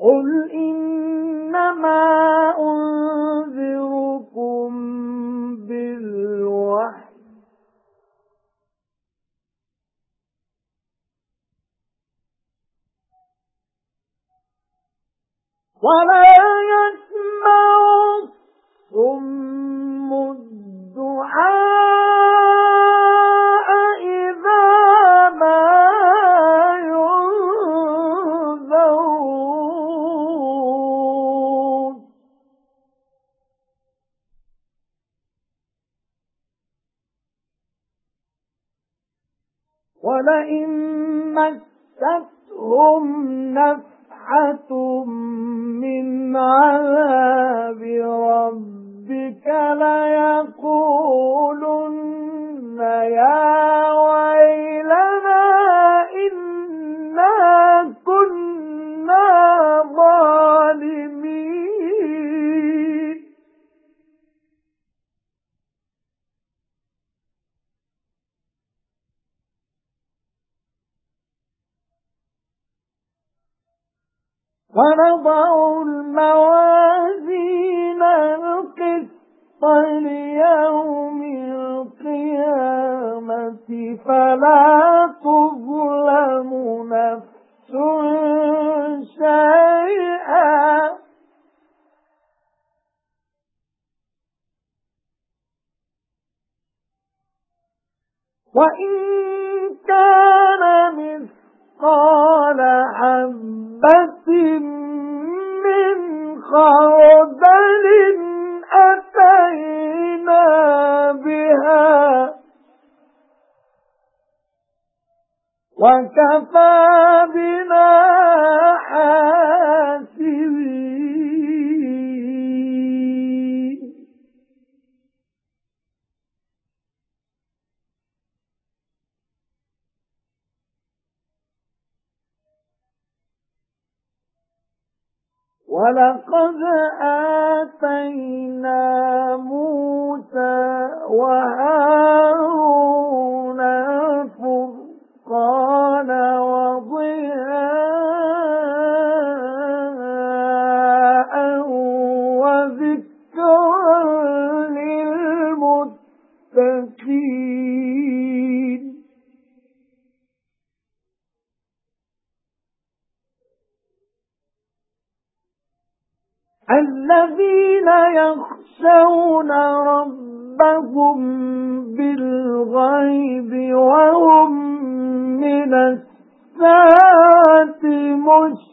قُلْ إِنَّمَا أُنذِرُكُم بِالْوَحْيِ وَلَا يَسْمَعُ الصُّمُّ وَلَئِن مَسَّتْهُمْ نَفْحَةٌ مِنْ عَذَابِ رَبِّكَ لَيَقُولُنَّ وَنَضَعُ الْمَوَازِينَ الْقِسْطَ لِيَوْمِ الْقِيَامَةِ فَلَا تُظْلَمُ نَفْسٌ شَيْئًا. وَإِن كَانَ خردل أتينا بها وكفى بنا وَلَقَدْ آتَيْنَا مُوسَى وَهَارُونَ الَّذِينَ يَخْشَوْنَ رَبَّهُم بِالْغَيْبِ وَهُم مِّنَ السَّاعَةِ مُشْرِكُونَ